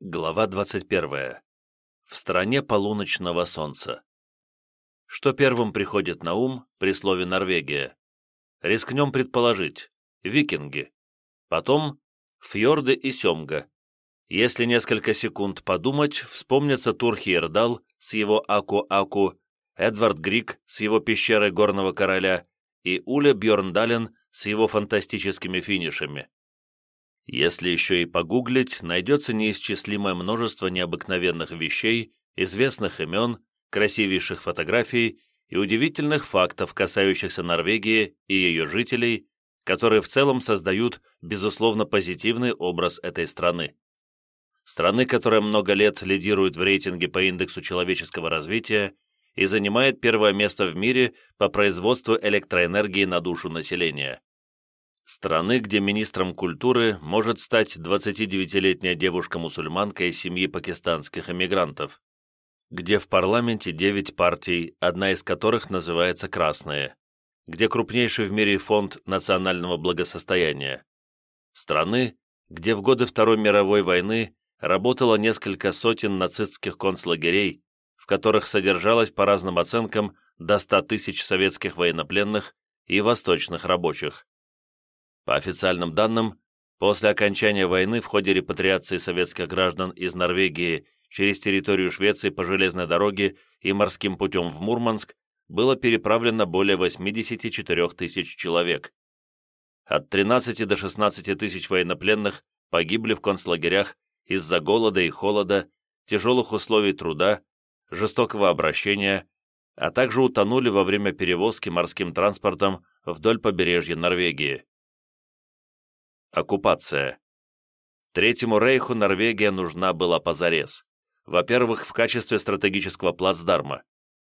Глава 21. В стране полуночного солнца. Что первым приходит на ум при слове «Норвегия»? Рискнем предположить. Викинги. Потом фьорды и семга. Если несколько секунд подумать, вспомнится Турхиердал с его Аку-Аку, Эдвард Грик с его пещерой Горного Короля и Уля Бьорндален с его фантастическими финишами. Если еще и погуглить, найдется неисчислимое множество необыкновенных вещей, известных имен, красивейших фотографий и удивительных фактов, касающихся Норвегии и ее жителей, которые в целом создают, безусловно, позитивный образ этой страны. Страны, которая много лет лидирует в рейтинге по индексу человеческого развития и занимает первое место в мире по производству электроэнергии на душу населения страны, где министром культуры может стать 29-летняя девушка-мусульманка из семьи пакистанских эмигрантов, где в парламенте 9 партий, одна из которых называется «Красные», где крупнейший в мире фонд национального благосостояния, страны, где в годы Второй мировой войны работало несколько сотен нацистских концлагерей, в которых содержалось по разным оценкам до 100 тысяч советских военнопленных и восточных рабочих. По официальным данным, после окончания войны в ходе репатриации советских граждан из Норвегии через территорию Швеции по железной дороге и морским путем в Мурманск было переправлено более 84 тысяч человек. От 13 до 16 тысяч военнопленных погибли в концлагерях из-за голода и холода, тяжелых условий труда, жестокого обращения, а также утонули во время перевозки морским транспортом вдоль побережья Норвегии. Оккупация. Третьему рейху Норвегия нужна была позарез. Во-первых, в качестве стратегического плацдарма.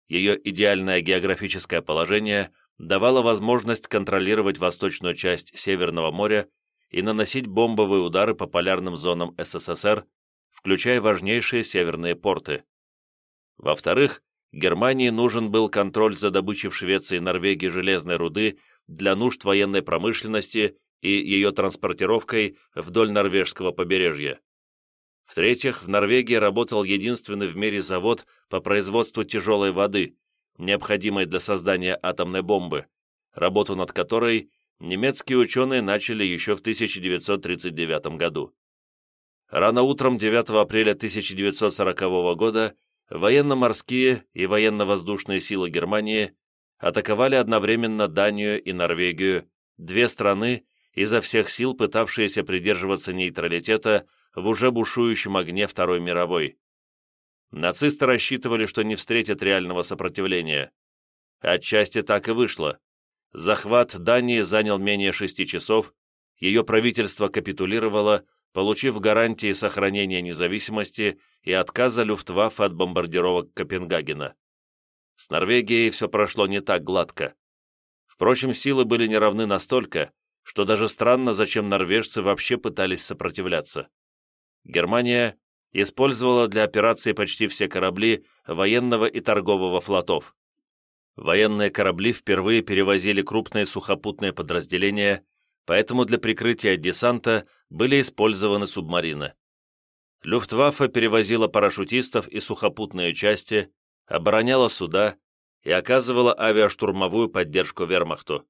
Ее идеальное географическое положение давало возможность контролировать восточную часть Северного моря и наносить бомбовые удары по полярным зонам СССР, включая важнейшие северные порты. Во-вторых, Германии нужен был контроль за добычей в Швеции и Норвегии железной руды для нужд военной промышленности и ее транспортировкой вдоль норвежского побережья. В-третьих, в Норвегии работал единственный в мире завод по производству тяжелой воды, необходимой для создания атомной бомбы, работу над которой немецкие ученые начали еще в 1939 году. Рано утром 9 апреля 1940 года военно-морские и военно-воздушные силы Германии атаковали одновременно Данию и Норвегию, две страны, изо всех сил пытавшиеся придерживаться нейтралитета в уже бушующем огне Второй мировой. Нацисты рассчитывали, что не встретят реального сопротивления. Отчасти так и вышло. Захват Дании занял менее шести часов, ее правительство капитулировало, получив гарантии сохранения независимости и отказа Люфтваффе от бомбардировок Копенгагена. С Норвегией все прошло не так гладко. Впрочем, силы были неравны настолько, что даже странно, зачем норвежцы вообще пытались сопротивляться. Германия использовала для операции почти все корабли военного и торгового флотов. Военные корабли впервые перевозили крупные сухопутные подразделения, поэтому для прикрытия десанта были использованы субмарины. Люфтваффе перевозила парашютистов и сухопутные части, обороняла суда и оказывала авиаштурмовую поддержку вермахту.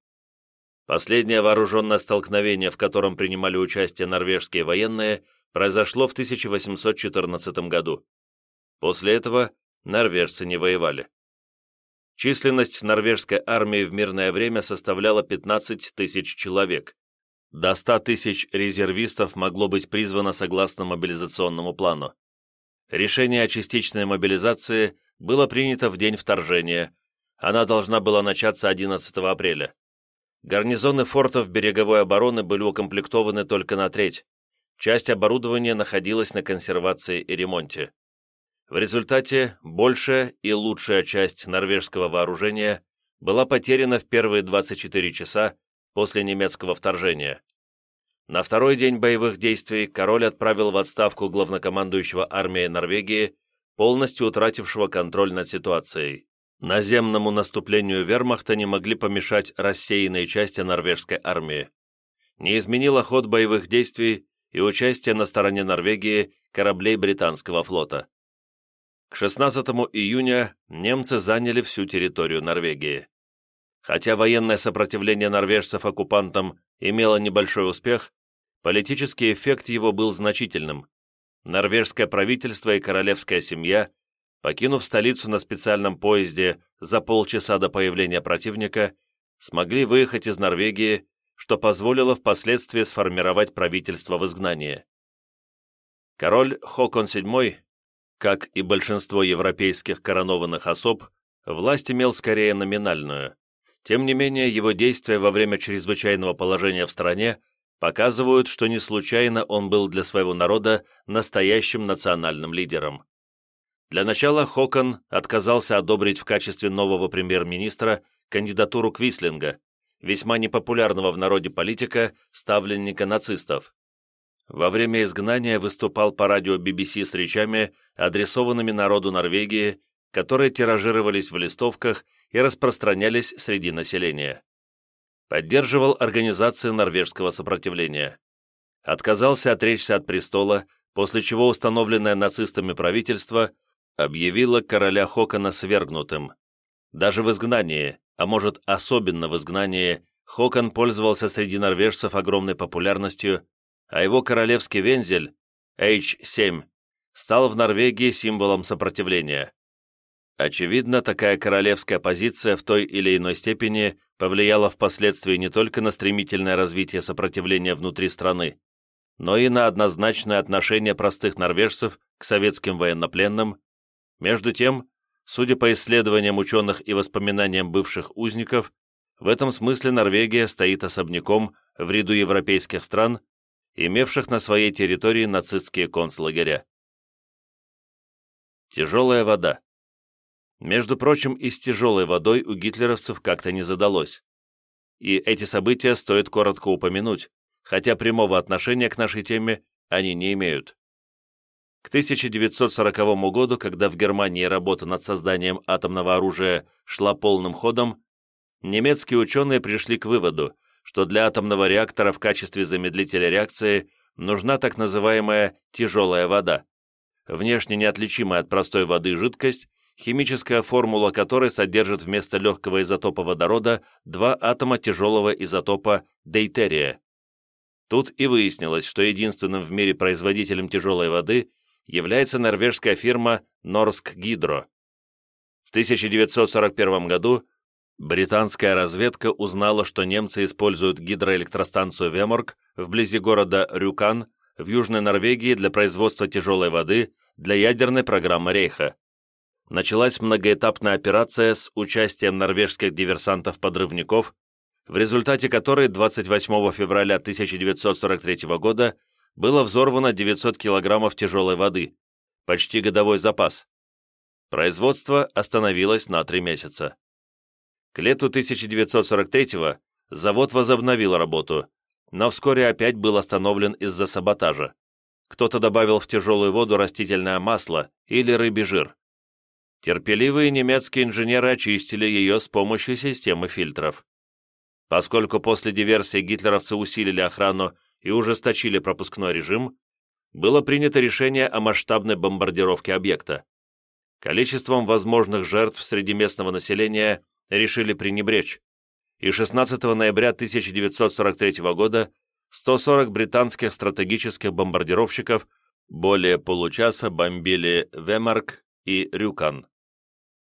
Последнее вооруженное столкновение, в котором принимали участие норвежские военные, произошло в 1814 году. После этого норвежцы не воевали. Численность норвежской армии в мирное время составляла 15 тысяч человек. До 100 тысяч резервистов могло быть призвано согласно мобилизационному плану. Решение о частичной мобилизации было принято в день вторжения. Она должна была начаться 11 апреля. Гарнизоны фортов береговой обороны были укомплектованы только на треть. Часть оборудования находилась на консервации и ремонте. В результате большая и лучшая часть норвежского вооружения была потеряна в первые 24 часа после немецкого вторжения. На второй день боевых действий король отправил в отставку главнокомандующего армией Норвегии, полностью утратившего контроль над ситуацией. Наземному наступлению вермахта не могли помешать рассеянные части норвежской армии. Не изменила ход боевых действий и участие на стороне Норвегии кораблей британского флота. К 16 июня немцы заняли всю территорию Норвегии. Хотя военное сопротивление норвежцев оккупантам имело небольшой успех, политический эффект его был значительным. Норвежское правительство и королевская семья, покинув столицу на специальном поезде за полчаса до появления противника, смогли выехать из Норвегии, что позволило впоследствии сформировать правительство в изгнании. Король Хокон VII, как и большинство европейских коронованных особ, власть имел скорее номинальную. Тем не менее, его действия во время чрезвычайного положения в стране показывают, что не случайно он был для своего народа настоящим национальным лидером. Для начала Хокон отказался одобрить в качестве нового премьер-министра кандидатуру Квислинга, весьма непопулярного в народе политика, ставленника нацистов. Во время изгнания выступал по радио BBC с речами, адресованными народу Норвегии, которые тиражировались в листовках и распространялись среди населения поддерживал организацию норвежского сопротивления. Отказался отречься от престола, после чего установленное нацистами правительство объявило короля Хокона свергнутым. Даже в изгнании, а может особенно в изгнании, Хокон пользовался среди норвежцев огромной популярностью, а его королевский вензель, H7, стал в Норвегии символом сопротивления. Очевидно, такая королевская позиция в той или иной степени повлияла впоследствии не только на стремительное развитие сопротивления внутри страны, но и на однозначное отношение простых норвежцев к советским военнопленным. Между тем, судя по исследованиям ученых и воспоминаниям бывших узников, в этом смысле Норвегия стоит особняком в ряду европейских стран, имевших на своей территории нацистские концлагеря. Тяжелая вода. Между прочим, и с тяжелой водой у гитлеровцев как-то не задалось. И эти события стоит коротко упомянуть, хотя прямого отношения к нашей теме они не имеют. К 1940 году, когда в Германии работа над созданием атомного оружия шла полным ходом, немецкие ученые пришли к выводу, что для атомного реактора в качестве замедлителя реакции нужна так называемая тяжелая вода, внешне неотличимая от простой воды жидкость, химическая формула которой содержит вместо легкого изотопа водорода два атома тяжелого изотопа дейтерия. Тут и выяснилось, что единственным в мире производителем тяжелой воды является норвежская фирма Norsk Hydro. В 1941 году британская разведка узнала, что немцы используют гидроэлектростанцию Веморг вблизи города Рюкан в Южной Норвегии для производства тяжелой воды для ядерной программы Рейха началась многоэтапная операция с участием норвежских диверсантов-подрывников, в результате которой 28 февраля 1943 года было взорвано 900 килограммов тяжелой воды, почти годовой запас. Производство остановилось на три месяца. К лету 1943 завод возобновил работу, но вскоре опять был остановлен из-за саботажа. Кто-то добавил в тяжелую воду растительное масло или рыбий жир. Терпеливые немецкие инженеры очистили ее с помощью системы фильтров. Поскольку после диверсии гитлеровцы усилили охрану и ужесточили пропускной режим, было принято решение о масштабной бомбардировке объекта. Количеством возможных жертв среди местного населения решили пренебречь, и 16 ноября 1943 года 140 британских стратегических бомбардировщиков более получаса бомбили Вемарк и Рюкан.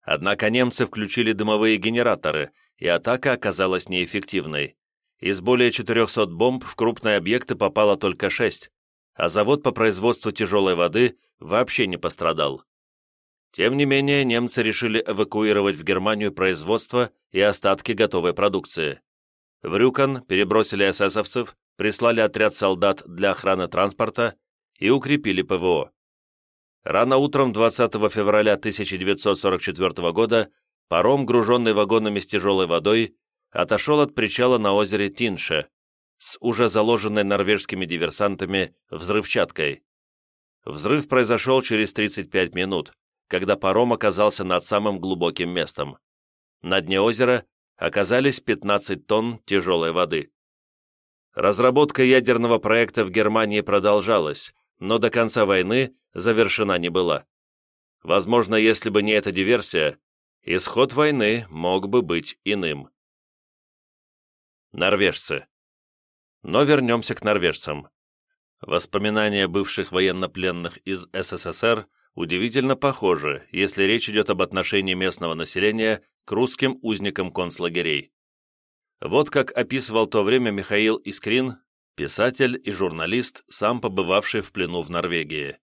Однако немцы включили дымовые генераторы, и атака оказалась неэффективной. Из более 400 бомб в крупные объекты попало только 6, а завод по производству тяжелой воды вообще не пострадал. Тем не менее, немцы решили эвакуировать в Германию производство и остатки готовой продукции. В Рюкан перебросили эсэсовцев, прислали отряд солдат для охраны транспорта и укрепили ПВО. Рано утром 20 февраля 1944 года паром, груженный вагонами с тяжелой водой, отошел от причала на озере Тинше с уже заложенной норвежскими диверсантами взрывчаткой. Взрыв произошел через 35 минут, когда паром оказался над самым глубоким местом. На дне озера оказались 15 тонн тяжелой воды. Разработка ядерного проекта в Германии продолжалась, но до конца войны завершена не была. Возможно, если бы не эта диверсия, исход войны мог бы быть иным. Норвежцы. Но вернемся к норвежцам. Воспоминания бывших военнопленных из СССР удивительно похожи, если речь идет об отношении местного населения к русским узникам концлагерей. Вот как описывал то время Михаил Искрин, писатель и журналист, сам побывавший в плену в Норвегии.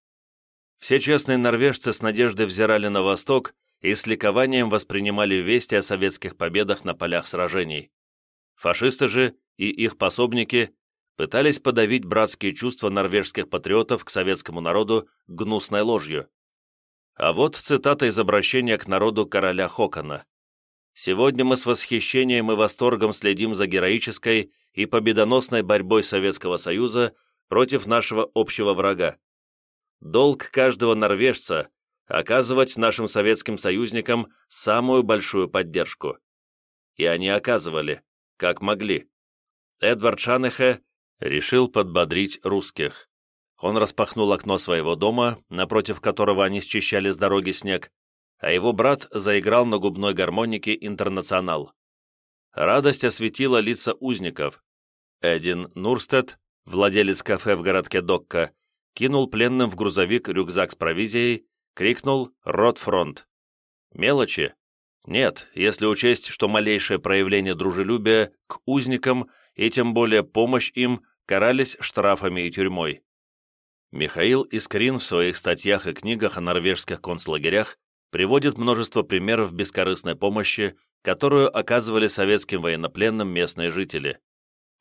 Все честные норвежцы с надеждой взирали на восток и с ликованием воспринимали вести о советских победах на полях сражений. Фашисты же и их пособники пытались подавить братские чувства норвежских патриотов к советскому народу гнусной ложью. А вот цитата из обращения к народу короля Хокона. «Сегодня мы с восхищением и восторгом следим за героической и победоносной борьбой Советского Союза против нашего общего врага. Долг каждого норвежца – оказывать нашим советским союзникам самую большую поддержку. И они оказывали, как могли. Эдвард Шанехе решил подбодрить русских. Он распахнул окно своего дома, напротив которого они счищали с дороги снег, а его брат заиграл на губной гармонике «Интернационал». Радость осветила лица узников. Эдин Нурстед, владелец кафе в городке Докка, кинул пленным в грузовик рюкзак с провизией, крикнул «Ротфронт!». Мелочи? Нет, если учесть, что малейшее проявление дружелюбия к узникам и тем более помощь им карались штрафами и тюрьмой. Михаил Искрин в своих статьях и книгах о норвежских концлагерях приводит множество примеров бескорыстной помощи, которую оказывали советским военнопленным местные жители.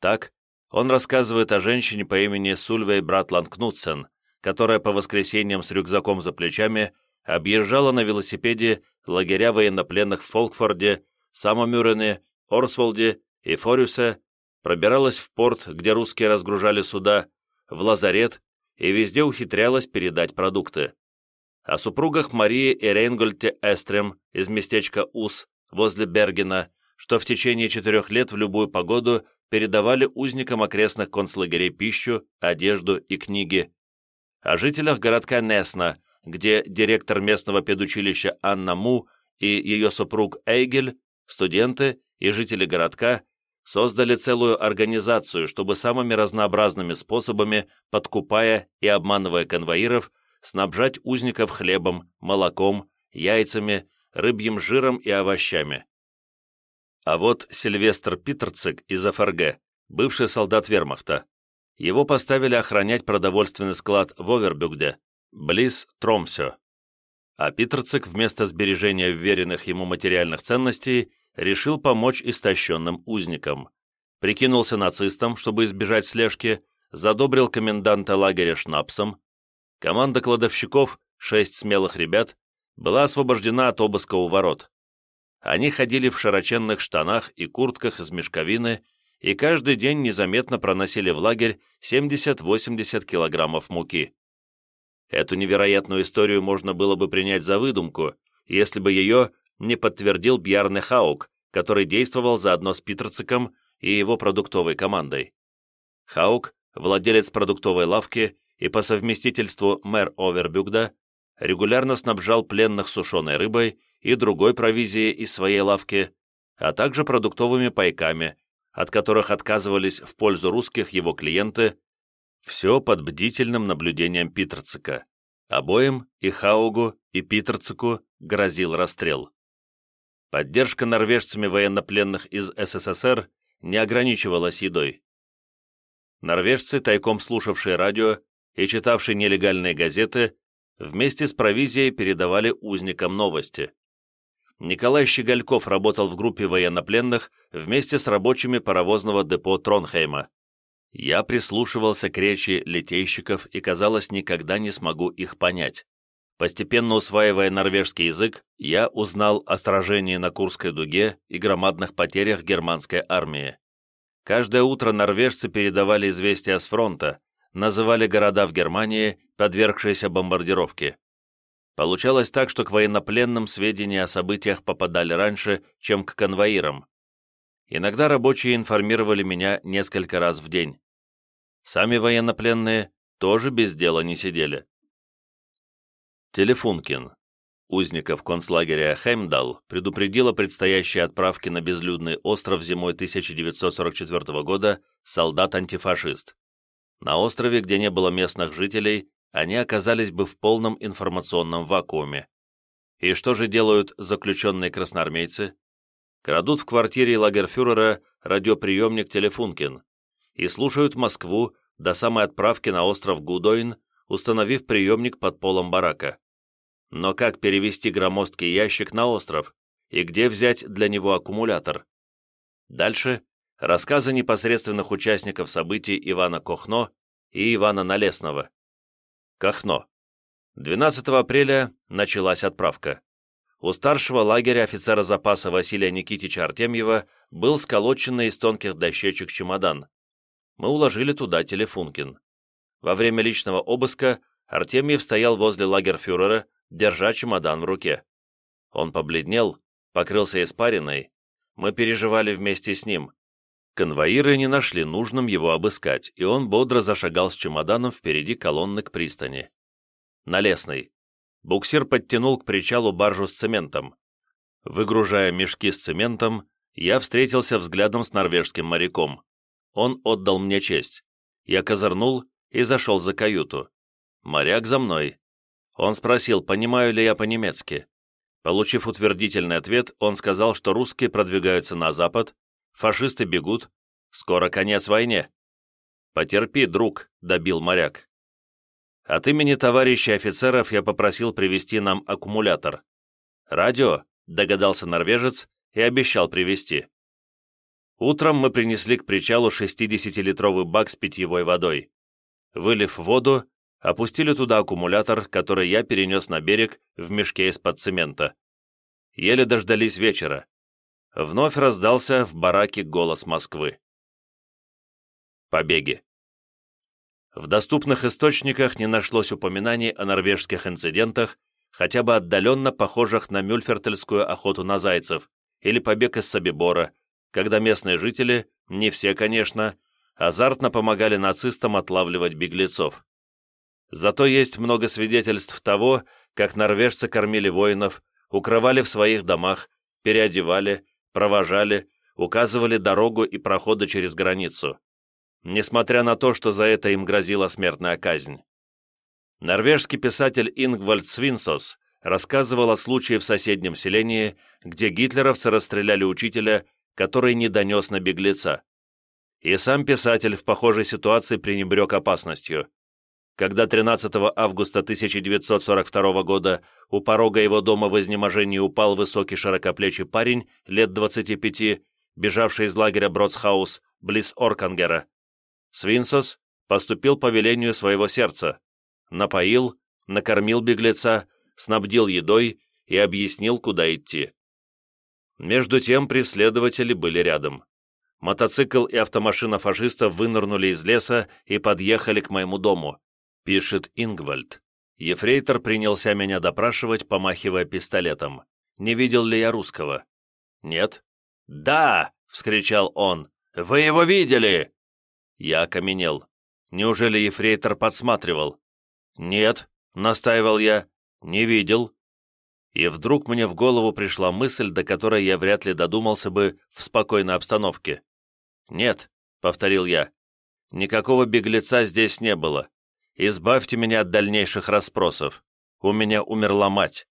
Так, он рассказывает о женщине по имени Сульвей Братланд Кнутсен, которая по воскресеньям с рюкзаком за плечами объезжала на велосипеде лагеря военнопленных в Фолкфорде, Самомюрене, Орсволде и Форюсе, пробиралась в порт, где русские разгружали суда, в лазарет и везде ухитрялась передать продукты. О супругах Марии и Рейнгольте Эстрем из местечка Ус возле Бергена, что в течение четырех лет в любую погоду передавали узникам окрестных концлагерей пищу, одежду и книги. О жителях городка Несна, где директор местного педучилища Анна Му и ее супруг Эйгель, студенты и жители городка создали целую организацию, чтобы самыми разнообразными способами, подкупая и обманывая конвоиров, снабжать узников хлебом, молоком, яйцами, рыбьим жиром и овощами. А вот Сильвестр Питерцик из ФРГ, бывший солдат вермахта. Его поставили охранять продовольственный склад в Овербюгде, близ Тромсё. А Питерцик вместо сбережения вверенных ему материальных ценностей решил помочь истощенным узникам. Прикинулся нацистом, чтобы избежать слежки, задобрил коменданта лагеря шнапсом. Команда кладовщиков, шесть смелых ребят, была освобождена от обыска у ворот. Они ходили в широченных штанах и куртках из мешковины и каждый день незаметно проносили в лагерь 70-80 килограммов муки. Эту невероятную историю можно было бы принять за выдумку, если бы ее не подтвердил Бьярне Хаук, который действовал заодно с Питерциком и его продуктовой командой. Хаук, владелец продуктовой лавки и по совместительству мэр Овербюгда, регулярно снабжал пленных сушеной рыбой и другой провизией из своей лавки, а также продуктовыми пайками, от которых отказывались в пользу русских его клиенты, все под бдительным наблюдением Питерцика. Обоим, и Хаугу, и Питерцику, грозил расстрел. Поддержка норвежцами военнопленных из СССР не ограничивалась едой. Норвежцы, тайком слушавшие радио и читавшие нелегальные газеты, вместе с провизией передавали узникам новости. Николай Щегольков работал в группе военнопленных вместе с рабочими паровозного депо Тронхейма. Я прислушивался к речи литейщиков и, казалось, никогда не смогу их понять. Постепенно усваивая норвежский язык, я узнал о сражении на Курской дуге и громадных потерях германской армии. Каждое утро норвежцы передавали известия с фронта, называли города в Германии, подвергшиеся бомбардировке. Получалось так, что к военнопленным сведения о событиях попадали раньше, чем к конвоирам. Иногда рабочие информировали меня несколько раз в день. Сами военнопленные тоже без дела не сидели. Телефункин, узников концлагеря предупредил о предстоящей отправке на безлюдный остров зимой 1944 года солдат-антифашист. На острове, где не было местных жителей, они оказались бы в полном информационном вакууме. И что же делают заключенные красноармейцы? Крадут в квартире лагерфюрера радиоприемник Телефункин и слушают Москву до самой отправки на остров Гудойн, установив приемник под полом барака. Но как перевести громоздкий ящик на остров и где взять для него аккумулятор? Дальше рассказы непосредственных участников событий Ивана Кохно и Ивана Налесного. Кохно. 12 апреля началась отправка. У старшего лагеря офицера запаса Василия Никитича Артемьева был сколоченный из тонких дощечек чемодан. Мы уложили туда телефункин. Во время личного обыска Артемьев стоял возле лагерфюрера, держа чемодан в руке. Он побледнел, покрылся испариной. Мы переживали вместе с ним. Конвоиры не нашли нужным его обыскать, и он бодро зашагал с чемоданом впереди колонны к пристани. Налесный. Буксир подтянул к причалу баржу с цементом. Выгружая мешки с цементом, я встретился взглядом с норвежским моряком. Он отдал мне честь. Я козырнул и зашел за каюту. Моряк за мной. Он спросил, понимаю ли я по-немецки. Получив утвердительный ответ, он сказал, что русские продвигаются на запад, фашисты бегут, скоро конец войне. «Потерпи, друг», — добил моряк. От имени товарища офицеров я попросил привезти нам аккумулятор. «Радио», — догадался норвежец и обещал привезти. Утром мы принесли к причалу 60-литровый бак с питьевой водой. Вылив воду, опустили туда аккумулятор, который я перенес на берег в мешке из-под цемента. Еле дождались вечера. Вновь раздался в бараке голос Москвы. Побеги. В доступных источниках не нашлось упоминаний о норвежских инцидентах, хотя бы отдаленно похожих на мюльфертельскую охоту на зайцев или побег из Собибора, когда местные жители, не все, конечно, азартно помогали нацистам отлавливать беглецов. Зато есть много свидетельств того, как норвежцы кормили воинов, укрывали в своих домах, переодевали, провожали, указывали дорогу и проходы через границу, несмотря на то, что за это им грозила смертная казнь. Норвежский писатель Ингвальд Свинсос рассказывал о случае в соседнем селении, где гитлеровцы расстреляли учителя, который не донес на беглеца. И сам писатель в похожей ситуации пренебрег опасностью. Когда 13 августа 1942 года у порога его дома в изнеможении упал высокий широкоплечий парень лет 25, бежавший из лагеря Бродсхаус, близ Оркангера. Свинсос поступил по велению своего сердца, напоил, накормил беглеца, снабдил едой и объяснил, куда идти. Между тем преследователи были рядом. Мотоцикл и автомашина фашистов вынырнули из леса и подъехали к моему дому пишет Ингвальд. Ефрейтор принялся меня допрашивать, помахивая пистолетом. Не видел ли я русского? Нет. «Да!» — вскричал он. «Вы его видели?» Я окаменел. Неужели ефрейтор подсматривал? «Нет», — настаивал я, — «не видел». И вдруг мне в голову пришла мысль, до которой я вряд ли додумался бы в спокойной обстановке. «Нет», — повторил я, — «никакого беглеца здесь не было. Избавьте меня от дальнейших расспросов. У меня умерла мать».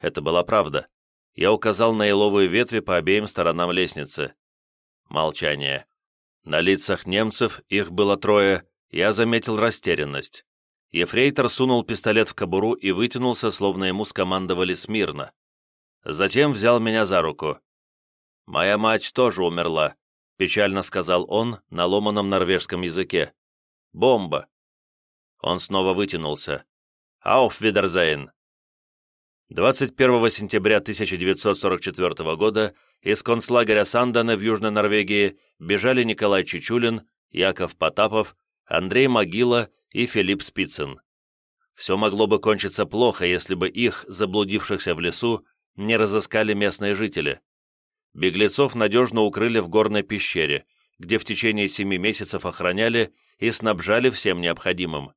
Это была правда. Я указал на еловые ветви по обеим сторонам лестницы. Молчание. На лицах немцев, их было трое, я заметил растерянность. Ефрейтор сунул пистолет в кобуру и вытянулся, словно ему скомандовали смирно. Затем взял меня за руку. «Моя мать тоже умерла», — печально сказал он на ломаном норвежском языке. «Бомба. Он снова вытянулся. «Ауф Видерзейн!» 21 сентября 1944 года из концлагеря Сандана в Южной Норвегии бежали Николай Чичулин, Яков Потапов, Андрей Могила и Филипп Спицын. Все могло бы кончиться плохо, если бы их, заблудившихся в лесу, не разыскали местные жители. Беглецов надежно укрыли в горной пещере, где в течение семи месяцев охраняли и снабжали всем необходимым.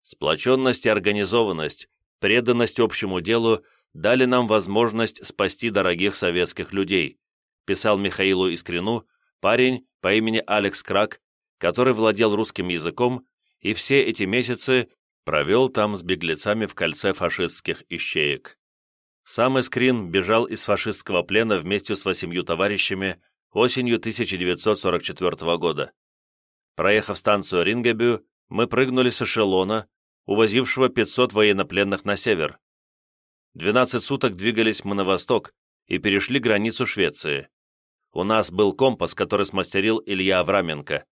Сплоченность и организованность, преданность общему делу дали нам возможность спасти дорогих советских людей, писал Михаилу Искрину парень по имени Алекс Крак, который владел русским языком и все эти месяцы провел там с беглецами в кольце фашистских ищеек. Сам Искрин бежал из фашистского плена вместе с восемью товарищами осенью 1944 года. Проехав станцию Рингебю, мы прыгнули с эшелона, увозившего 500 военнопленных на север. 12 суток двигались мы на восток и перешли границу Швеции. У нас был компас, который смастерил Илья Авраменко.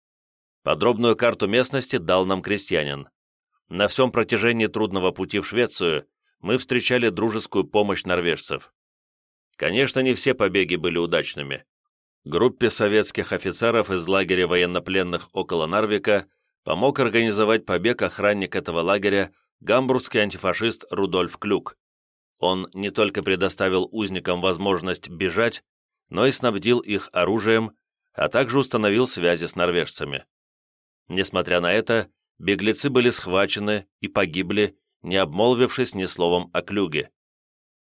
Подробную карту местности дал нам крестьянин. На всем протяжении трудного пути в Швецию мы встречали дружескую помощь норвежцев. Конечно, не все побеги были удачными. Группе советских офицеров из лагеря военнопленных около Нарвика помог организовать побег охранник этого лагеря, гамбургский антифашист Рудольф Клюк. Он не только предоставил узникам возможность бежать, но и снабдил их оружием, а также установил связи с норвежцами. Несмотря на это, беглецы были схвачены и погибли, не обмолвившись ни словом о Клюге.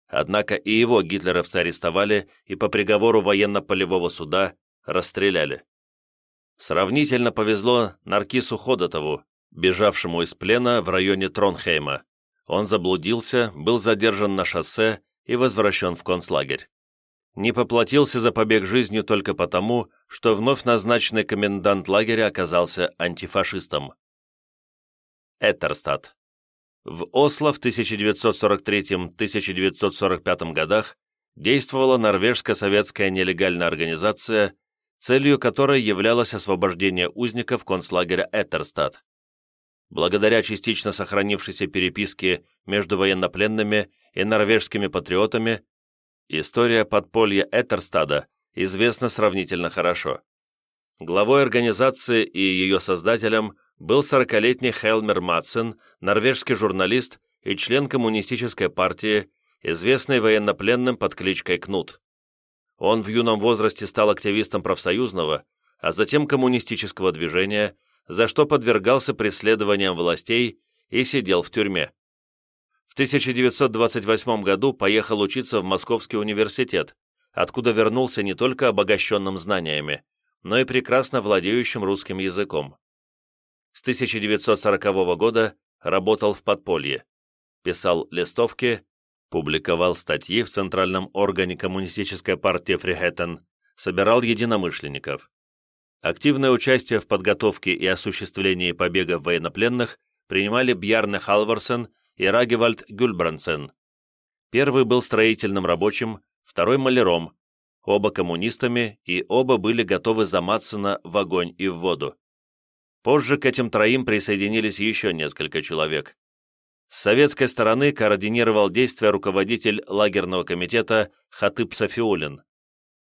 Однако и его гитлеровцы арестовали и по приговору военно-полевого суда расстреляли. Сравнительно повезло Наркису Ходотову, бежавшему из плена в районе Тронхейма. Он заблудился, был задержан на шоссе и возвращен в концлагерь. Не поплатился за побег жизнью только потому, что вновь назначенный комендант лагеря оказался антифашистом. Эттерстад. В Осло в 1943-1945 годах действовала норвежско-советская нелегальная организация, целью которой являлось освобождение узников концлагеря Эттерстад. Благодаря частично сохранившейся переписке между военнопленными и норвежскими патриотами, история подполья Эттерстада известна сравнительно хорошо. Главой организации и ее создателем был 40-летний Хелмер Матсен, норвежский журналист и член коммунистической партии, известный военнопленным под кличкой Кнут. Он в юном возрасте стал активистом профсоюзного, а затем коммунистического движения, за что подвергался преследованиям властей и сидел в тюрьме. В 1928 году поехал учиться в Московский университет, откуда вернулся не только обогащенным знаниями, но и прекрасно владеющим русским языком. С 1940 года работал в подполье, писал листовки, публиковал статьи в Центральном органе Коммунистической партии Фрихеттен, собирал единомышленников. Активное участие в подготовке и осуществлении побегов военнопленных принимали Бьярне Халварсен и Рагевальд Гюльбрансен. Первый был строительным рабочим, второй – маляром, оба коммунистами и оба были готовы за Матсена в огонь и в воду. Позже к этим троим присоединились еще несколько человек. С советской стороны координировал действия руководитель лагерного комитета Хатыб Сафиулин.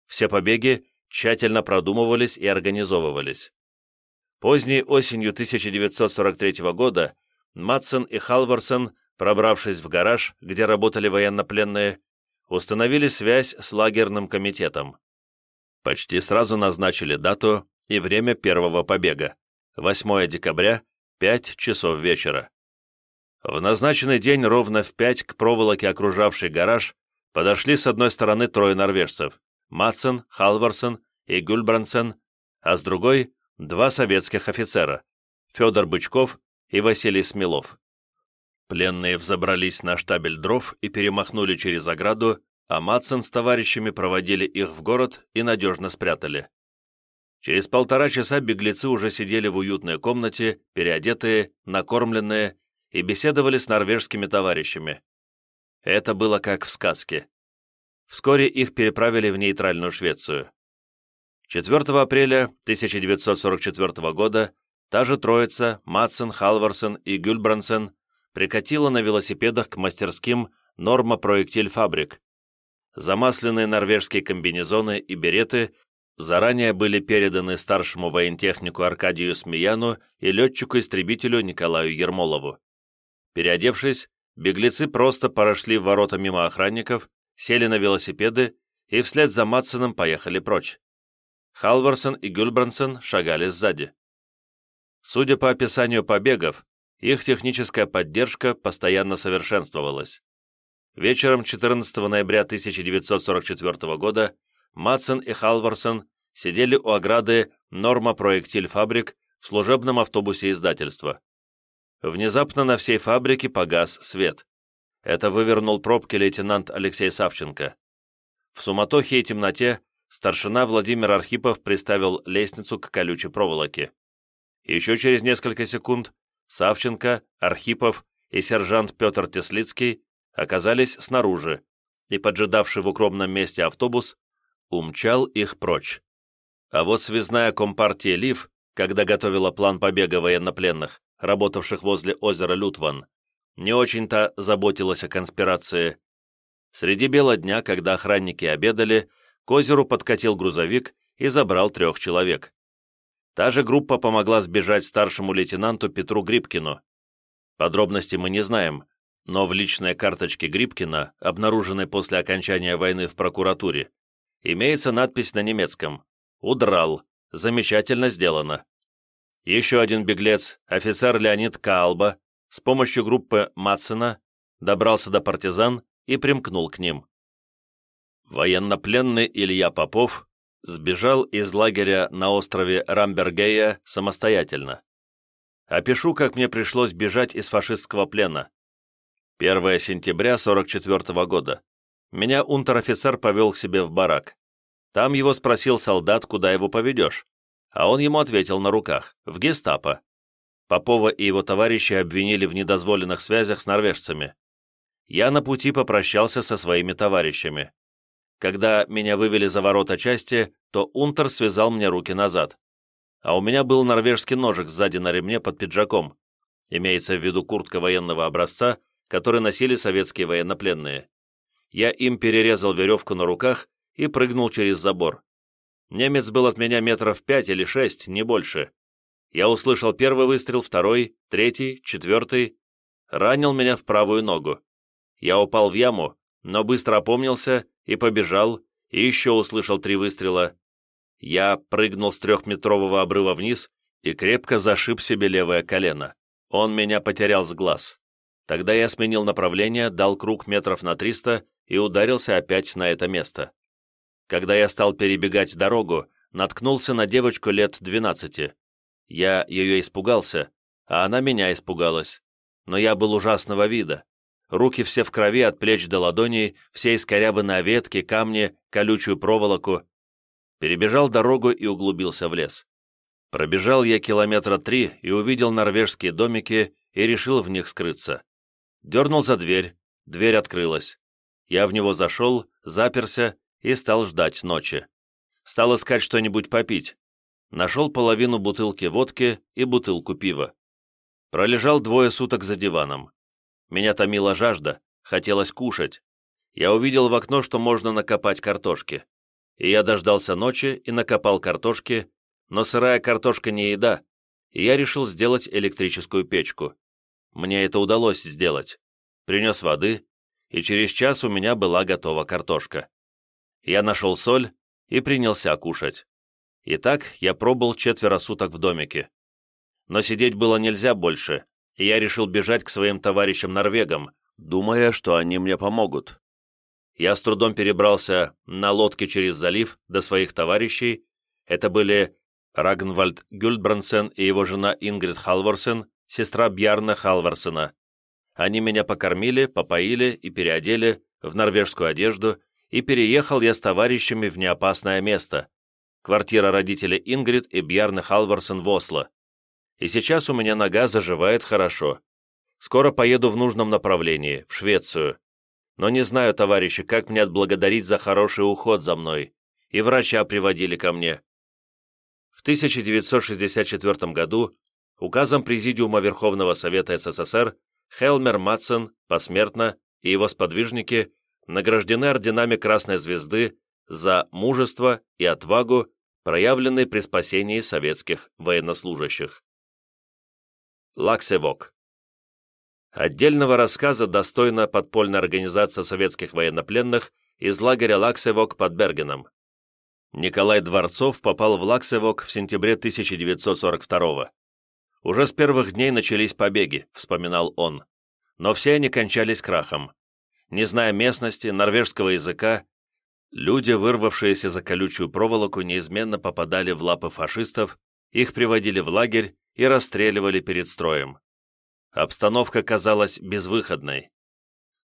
Все побеги тщательно продумывались и организовывались. Поздней осенью 1943 года Матсон и Халварсон, пробравшись в гараж, где работали военнопленные, установили связь с лагерным комитетом. Почти сразу назначили дату и время первого побега. 8 декабря, 5 часов вечера. В назначенный день ровно в 5 к проволоке, окружавшей гараж, подошли с одной стороны трое норвежцев – Матсен, Халварсен и Гюльбрансен, а с другой – два советских офицера – Федор Бычков и Василий Смелов. Пленные взобрались на штабель дров и перемахнули через ограду, а Матсен с товарищами проводили их в город и надежно спрятали. Через полтора часа беглецы уже сидели в уютной комнате, переодетые, накормленные, и беседовали с норвежскими товарищами. Это было как в сказке. Вскоре их переправили в нейтральную Швецию. 4 апреля 1944 года та же троица, Матсен, Халварсен и Гюльбрансен, прикатила на велосипедах к мастерским Норма Проектиль Фабрик. Замасленные норвежские комбинезоны и береты заранее были переданы старшему воентехнику Аркадию Смеяну и летчику-истребителю Николаю Ермолову. Переодевшись, беглецы просто прошли ворота мимо охранников, сели на велосипеды и вслед за Матсоном поехали прочь. Халварсон и Гюльбрансен шагали сзади. Судя по описанию побегов, их техническая поддержка постоянно совершенствовалась. Вечером 14 ноября 1944 года Матсон и Халварсон сидели у ограды Норма Проектиль Фабрик в служебном автобусе издательства. Внезапно на всей фабрике погас свет. Это вывернул пробки лейтенант Алексей Савченко. В суматохе и темноте старшина Владимир Архипов приставил лестницу к колючей проволоке. Еще через несколько секунд Савченко, Архипов и сержант Петр Теслицкий оказались снаружи, и поджидавший в укромном месте автобус умчал их прочь. А вот связная компартия Лив, когда готовила план побега военнопленных, работавших возле озера Лютван, не очень-то заботилась о конспирации. Среди бела дня, когда охранники обедали, к озеру подкатил грузовик и забрал трех человек. Та же группа помогла сбежать старшему лейтенанту Петру Грибкину. Подробности мы не знаем, но в личной карточке Грибкина, обнаруженной после окончания войны в прокуратуре, имеется надпись на немецком «Удрал. Замечательно сделано». Еще один беглец, офицер Леонид Каалба, с помощью группы Матсена добрался до партизан и примкнул к ним. Военнопленный Илья Попов сбежал из лагеря на острове Рамбергея самостоятельно. Опишу, как мне пришлось бежать из фашистского плена. 1 сентября 44 -го года. Меня унтер-офицер повел к себе в барак. Там его спросил солдат, куда его поведешь, а он ему ответил на руках, в гестапо. Попова и его товарищи обвинили в недозволенных связях с норвежцами. Я на пути попрощался со своими товарищами. Когда меня вывели за ворота части, то Унтер связал мне руки назад. А у меня был норвежский ножик сзади на ремне под пиджаком. Имеется в виду куртка военного образца, который носили советские военнопленные. Я им перерезал веревку на руках и прыгнул через забор. Немец был от меня метров пять или шесть, не больше. Я услышал первый выстрел, второй, третий, четвертый. Ранил меня в правую ногу. Я упал в яму, но быстро опомнился и побежал, и еще услышал три выстрела. Я прыгнул с трехметрового обрыва вниз и крепко зашиб себе левое колено. Он меня потерял с глаз. Тогда я сменил направление, дал круг метров на триста и ударился опять на это место. Когда я стал перебегать дорогу, наткнулся на девочку лет двенадцати. Я ее испугался, а она меня испугалась. Но я был ужасного вида руки все в крови от плеч до ладоней, все искорябаны ветки, камни, колючую проволоку. Перебежал дорогу и углубился в лес. Пробежал я километра три и увидел норвежские домики и решил в них скрыться. Дернул за дверь, дверь открылась. Я в него зашел, заперся и стал ждать ночи. Стал искать что-нибудь попить. Нашел половину бутылки водки и бутылку пива. Пролежал двое суток за диваном. Меня томила жажда, хотелось кушать. Я увидел в окно, что можно накопать картошки. И я дождался ночи и накопал картошки, но сырая картошка не еда, и я решил сделать электрическую печку. Мне это удалось сделать. Принес воды, и через час у меня была готова картошка. Я нашел соль и принялся кушать. Итак, я пробыл четверо суток в домике. Но сидеть было нельзя больше, и я решил бежать к своим товарищам-норвегам, думая, что они мне помогут. Я с трудом перебрался на лодке через залив до своих товарищей. Это были Рагнвальд Гюльдбрансен и его жена Ингрид Халварсен, сестра Бьярна Халварсена. Они меня покормили, попоили и переодели в норвежскую одежду, и переехал я с товарищами в неопасное место. Квартира родителей Ингрид и Бьярны Халварсен в Осло и сейчас у меня нога заживает хорошо. Скоро поеду в нужном направлении, в Швецию. Но не знаю, товарищи, как мне отблагодарить за хороший уход за мной. И врача приводили ко мне. В 1964 году указом Президиума Верховного Совета СССР Хелмер Матсон посмертно и его сподвижники награждены орденами Красной Звезды за мужество и отвагу, проявленные при спасении советских военнослужащих. Лаксевок. Отдельного рассказа достойна подпольная организация советских военнопленных из лагеря Лаксевок под Бергеном. Николай Дворцов попал в Лаксевок в сентябре 1942 -го. Уже с первых дней начались побеги, вспоминал он. Но все они кончались крахом. Не зная местности, норвежского языка, люди, вырвавшиеся за колючую проволоку, неизменно попадали в лапы фашистов, их приводили в лагерь и расстреливали перед строем. Обстановка казалась безвыходной.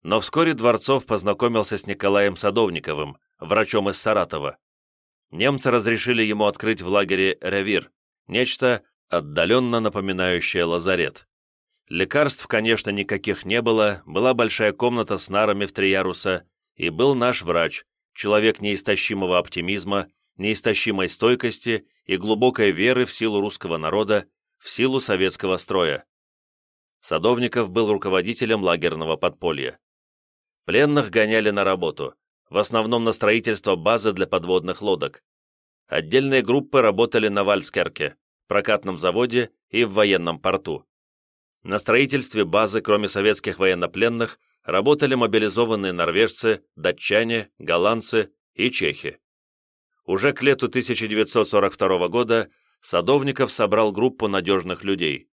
Но вскоре Дворцов познакомился с Николаем Садовниковым, врачом из Саратова. Немцы разрешили ему открыть в лагере ревир, нечто отдаленно напоминающее лазарет. Лекарств, конечно, никаких не было, была большая комната с нарами в три яруса, и был наш врач, человек неистощимого оптимизма, неистощимой стойкости и глубокой веры в силу русского народа, в силу советского строя. Садовников был руководителем лагерного подполья. Пленных гоняли на работу, в основном на строительство базы для подводных лодок. Отдельные группы работали на Вальскерке, прокатном заводе и в военном порту. На строительстве базы, кроме советских военнопленных, работали мобилизованные норвежцы, датчане, голландцы и чехи. Уже к лету 1942 года Садовников собрал группу надежных людей.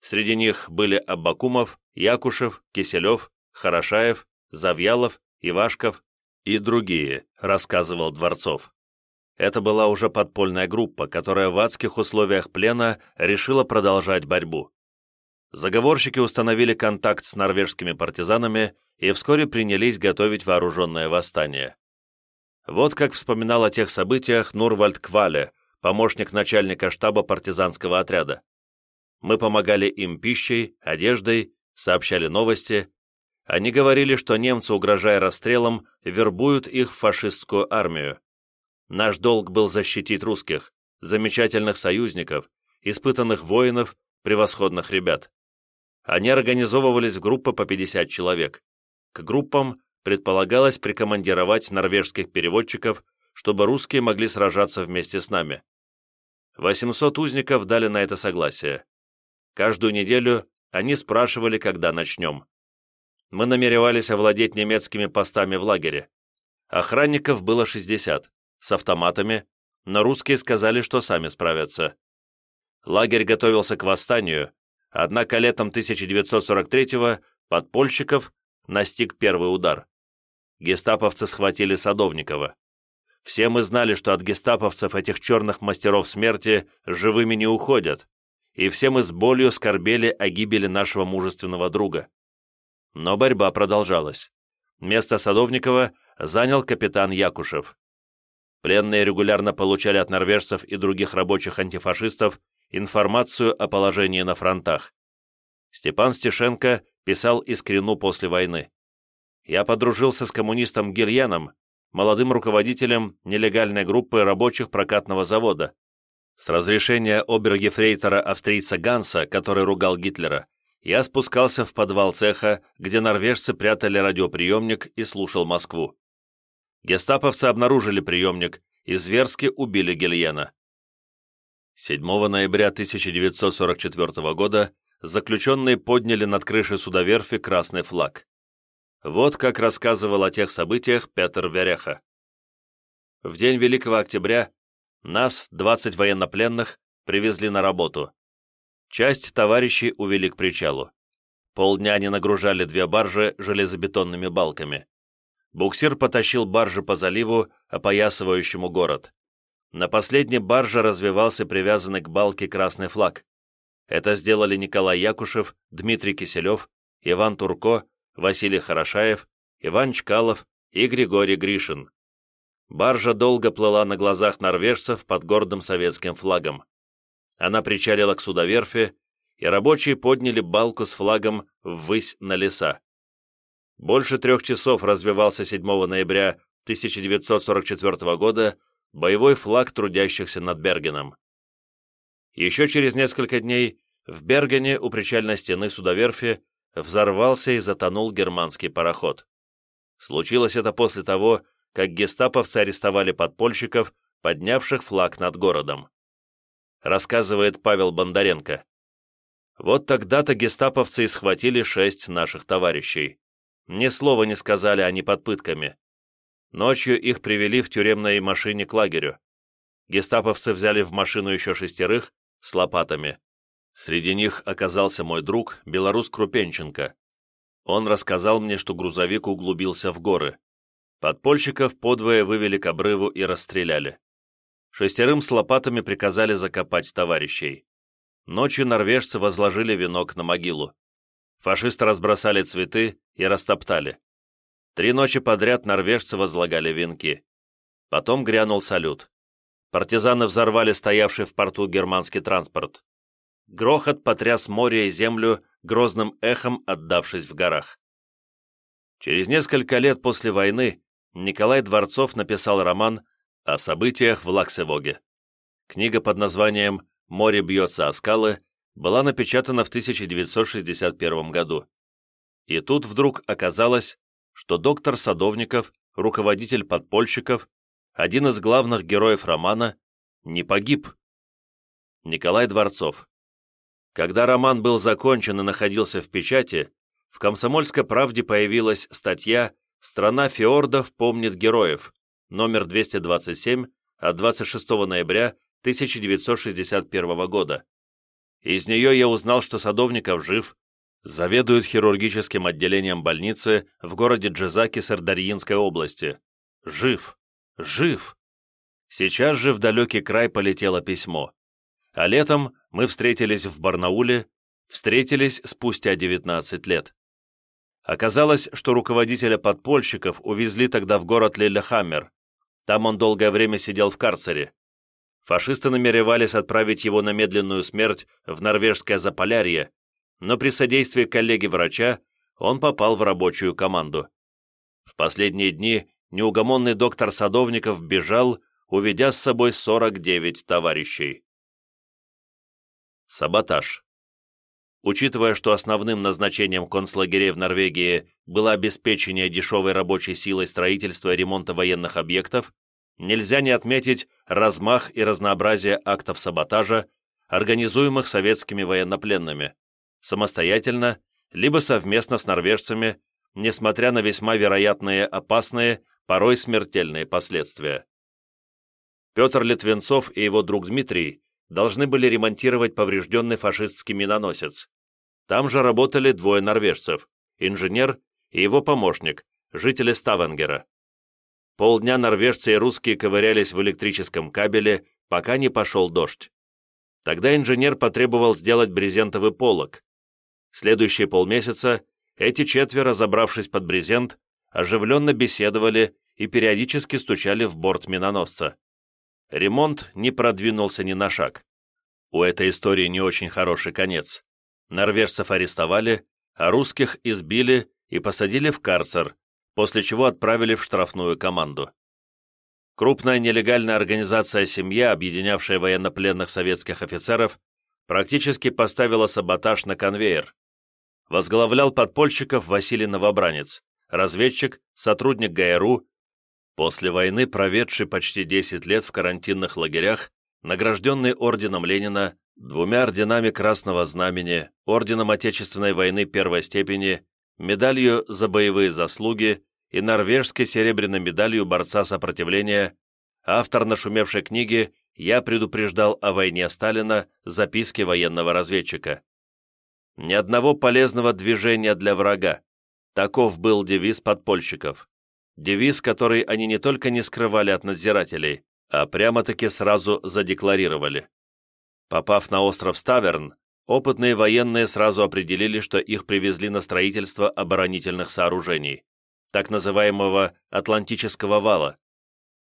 Среди них были Аббакумов, Якушев, Киселев, Хорошаев, Завьялов, Ивашков и другие, рассказывал Дворцов. Это была уже подпольная группа, которая в адских условиях плена решила продолжать борьбу. Заговорщики установили контакт с норвежскими партизанами и вскоре принялись готовить вооруженное восстание. Вот как вспоминал о тех событиях Нурвальд Квале, помощник начальника штаба партизанского отряда. Мы помогали им пищей, одеждой, сообщали новости. Они говорили, что немцы, угрожая расстрелом, вербуют их в фашистскую армию. Наш долг был защитить русских, замечательных союзников, испытанных воинов, превосходных ребят. Они организовывались в группы по 50 человек. К группам предполагалось прикомандировать норвежских переводчиков, чтобы русские могли сражаться вместе с нами. 800 узников дали на это согласие. Каждую неделю они спрашивали, когда начнем. Мы намеревались овладеть немецкими постами в лагере. Охранников было 60, с автоматами, но русские сказали, что сами справятся. Лагерь готовился к восстанию, Однако летом 1943-го подпольщиков настиг первый удар. Гестаповцы схватили Садовникова. Все мы знали, что от гестаповцев этих черных мастеров смерти живыми не уходят, и все мы с болью скорбели о гибели нашего мужественного друга. Но борьба продолжалась. Место Садовникова занял капитан Якушев. Пленные регулярно получали от норвежцев и других рабочих антифашистов информацию о положении на фронтах. Степан Стешенко писал Искрину после войны. «Я подружился с коммунистом Гильяном, молодым руководителем нелегальной группы рабочих прокатного завода. С разрешения обергефрейтора австрийца Ганса, который ругал Гитлера, я спускался в подвал цеха, где норвежцы прятали радиоприемник и слушал Москву. Гестаповцы обнаружили приемник и зверски убили Гильена. 7 ноября 1944 года заключенные подняли над крышей судоверфи красный флаг. Вот как рассказывал о тех событиях Петр Вереха. В день Великого Октября нас, 20 военнопленных, привезли на работу. Часть товарищей увели к причалу. Полдня они нагружали две баржи железобетонными балками. Буксир потащил баржи по заливу, опоясывающему город. На последней барже развивался привязанный к балке красный флаг. Это сделали Николай Якушев, Дмитрий Киселев, Иван Турко, Василий Хорошаев, Иван Чкалов и Григорий Гришин. Баржа долго плыла на глазах норвежцев под гордым советским флагом. Она причалила к судоверфи, и рабочие подняли балку с флагом ввысь на леса. Больше трех часов развивался 7 ноября 1944 года боевой флаг трудящихся над Бергеном. Еще через несколько дней в Бергене у причальной стены судоверфи взорвался и затонул германский пароход. Случилось это после того, как гестаповцы арестовали подпольщиков, поднявших флаг над городом. Рассказывает Павел Бондаренко. Вот тогда-то гестаповцы и схватили шесть наших товарищей. Ни слова не сказали они под пытками. Ночью их привели в тюремной машине к лагерю. Гестаповцы взяли в машину еще шестерых с лопатами. Среди них оказался мой друг, белорус Крупенченко. Он рассказал мне, что грузовик углубился в горы. Подпольщиков подвое вывели к обрыву и расстреляли. Шестерым с лопатами приказали закопать товарищей. Ночью норвежцы возложили венок на могилу. Фашисты разбросали цветы и растоптали. Три ночи подряд норвежцы возлагали венки. Потом грянул салют. Партизаны взорвали стоявший в порту германский транспорт. Грохот потряс море и землю, грозным эхом отдавшись в горах. Через несколько лет после войны Николай Дворцов написал роман о событиях в Лаксевоге. Книга под названием «Море бьется о скалы» была напечатана в 1961 году. И тут вдруг оказалось, что доктор Садовников, руководитель подпольщиков, один из главных героев романа, не погиб. Николай Дворцов. Когда роман был закончен и находился в печати, в «Комсомольской правде» появилась статья «Страна фиордов помнит героев», номер 227 от 26 ноября 1961 года. Из нее я узнал, что Садовников жив, заведует хирургическим отделением больницы в городе Джизаки Сардарьинской области. Жив! Жив! Сейчас же в далекий край полетело письмо. А летом мы встретились в Барнауле, встретились спустя 19 лет. Оказалось, что руководителя подпольщиков увезли тогда в город Лиллехаммер. Там он долгое время сидел в карцере. Фашисты намеревались отправить его на медленную смерть в норвежское Заполярье, но при содействии коллеги-врача он попал в рабочую команду. В последние дни неугомонный доктор Садовников бежал, уведя с собой 49 товарищей. Саботаж. Учитывая, что основным назначением концлагерей в Норвегии было обеспечение дешевой рабочей силой строительства и ремонта военных объектов, нельзя не отметить размах и разнообразие актов саботажа, организуемых советскими военнопленными, самостоятельно, либо совместно с норвежцами, несмотря на весьма вероятные опасные, порой смертельные последствия. Петр Литвинцов и его друг Дмитрий должны были ремонтировать поврежденный фашистский миноносец. Там же работали двое норвежцев, инженер и его помощник, жители Ставангера. Полдня норвежцы и русские ковырялись в электрическом кабеле, пока не пошел дождь. Тогда инженер потребовал сделать брезентовый полог. Следующие полмесяца эти четверо, забравшись под брезент, оживленно беседовали и периодически стучали в борт миноносца. Ремонт не продвинулся ни на шаг. У этой истории не очень хороший конец. Норвежцев арестовали, а русских избили и посадили в карцер, после чего отправили в штрафную команду. Крупная нелегальная организация «Семья», объединявшая военнопленных советских офицеров, практически поставила саботаж на конвейер. Возглавлял подпольщиков Василий Новобранец, разведчик, сотрудник ГРУ После войны, проведший почти 10 лет в карантинных лагерях, награжденный орденом Ленина, двумя орденами Красного Знамени, орденом Отечественной войны первой степени, медалью за боевые заслуги и норвежской серебряной медалью борца сопротивления, автор нашумевшей книги «Я предупреждал о войне Сталина. Записки военного разведчика». Ни одного полезного движения для врага. Таков был девиз подпольщиков девиз, который они не только не скрывали от надзирателей, а прямо-таки сразу задекларировали. Попав на остров Ставерн, опытные военные сразу определили, что их привезли на строительство оборонительных сооружений, так называемого Атлантического вала.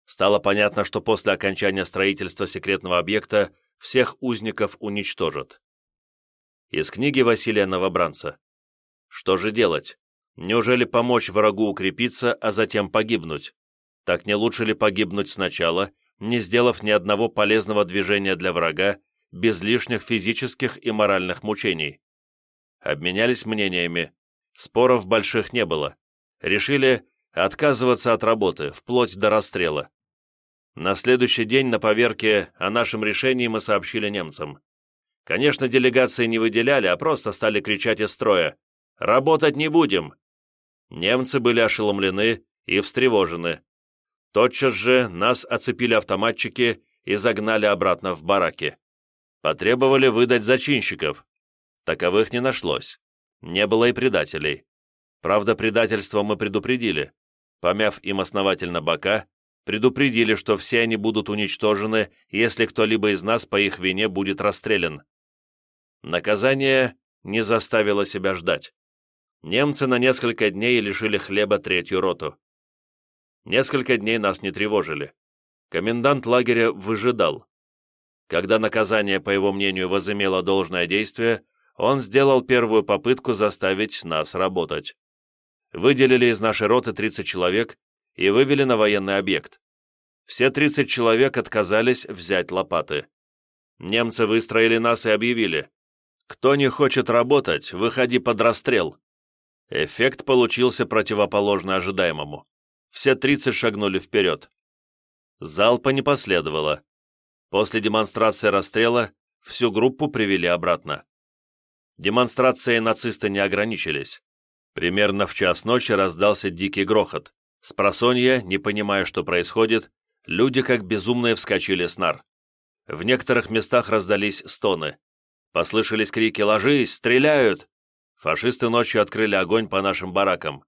Стало понятно, что после окончания строительства секретного объекта всех узников уничтожат. Из книги Василия Новобранца. Что же делать? Неужели помочь врагу укрепиться, а затем погибнуть? Так не лучше ли погибнуть сначала, не сделав ни одного полезного движения для врага, без лишних физических и моральных мучений? Обменялись мнениями. Споров больших не было. Решили отказываться от работы, вплоть до расстрела. На следующий день на поверке о нашем решении мы сообщили немцам. Конечно, делегации не выделяли, а просто стали кричать из строя «Работать не будем! Немцы были ошеломлены и встревожены. Тотчас же нас оцепили автоматчики и загнали обратно в бараки. Потребовали выдать зачинщиков. Таковых не нашлось. Не было и предателей. Правда, предательство мы предупредили. Помяв им основательно бока, предупредили, что все они будут уничтожены, если кто-либо из нас по их вине будет расстрелян. Наказание не заставило себя ждать. Немцы на несколько дней лишили хлеба третью роту. Несколько дней нас не тревожили. Комендант лагеря выжидал. Когда наказание, по его мнению, возымело должное действие, он сделал первую попытку заставить нас работать. Выделили из нашей роты 30 человек и вывели на военный объект. Все 30 человек отказались взять лопаты. Немцы выстроили нас и объявили, «Кто не хочет работать, выходи под расстрел». Эффект получился противоположно ожидаемому. Все 30 шагнули вперед. Залпа не последовало. После демонстрации расстрела всю группу привели обратно. Демонстрации нацисты не ограничились. Примерно в час ночи раздался дикий грохот. С просонья, не понимая, что происходит, люди как безумные вскочили с нар. В некоторых местах раздались стоны. Послышались крики «Ложись! Стреляют!» Фашисты ночью открыли огонь по нашим баракам.